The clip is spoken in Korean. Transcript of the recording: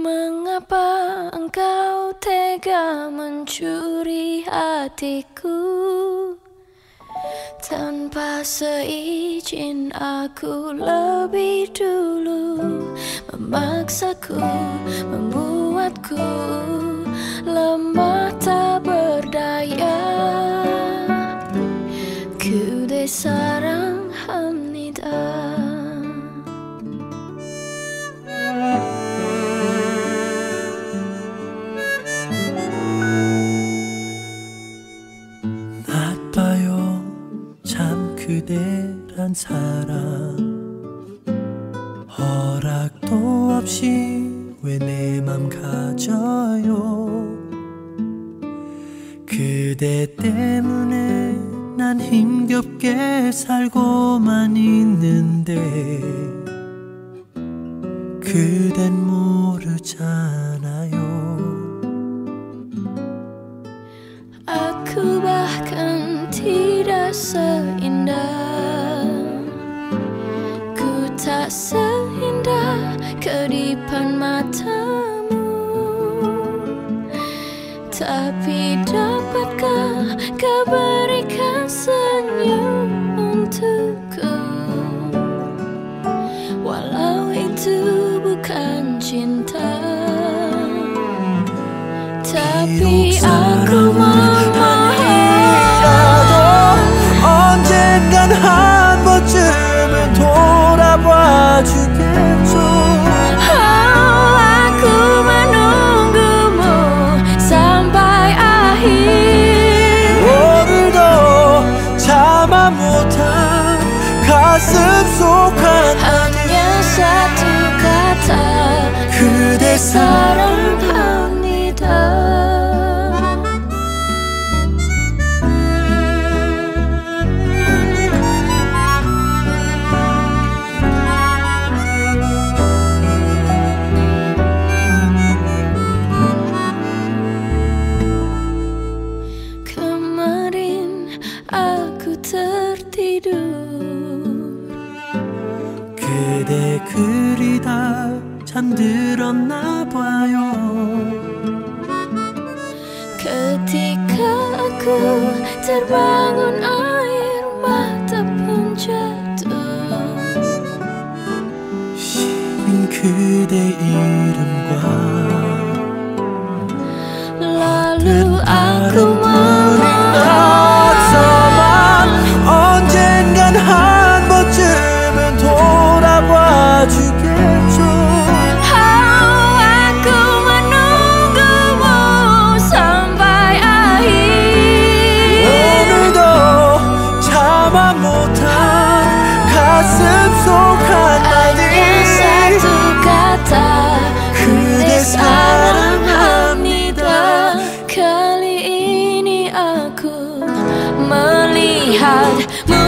Mengapa engkau tega mencuri hatiku? Tanpa seizin aku lebih dulu Memaksaku, membuatku lemah tak berdaya. Kude 사 그대란 사람. 허락도 없이 왜 내 맘 가져요? 그대 때문에 난 힘겹게 살고만 있는데 그댄 모르잖아요. tidak seindah Ku tak seindah kedipan matamu. Tapi dapatkah kau berikan senyum untukku? Walau itu bukan cinta Tapi aku memohon 가슴 속 Hanya satu kata 그대 사랑합니다 Kemarin aku tertidur 그대 그리다 잠들었나 봐요 Ketika aku terbangun air mata pun jatuh 시린 그대 이름과 Lalu aku God.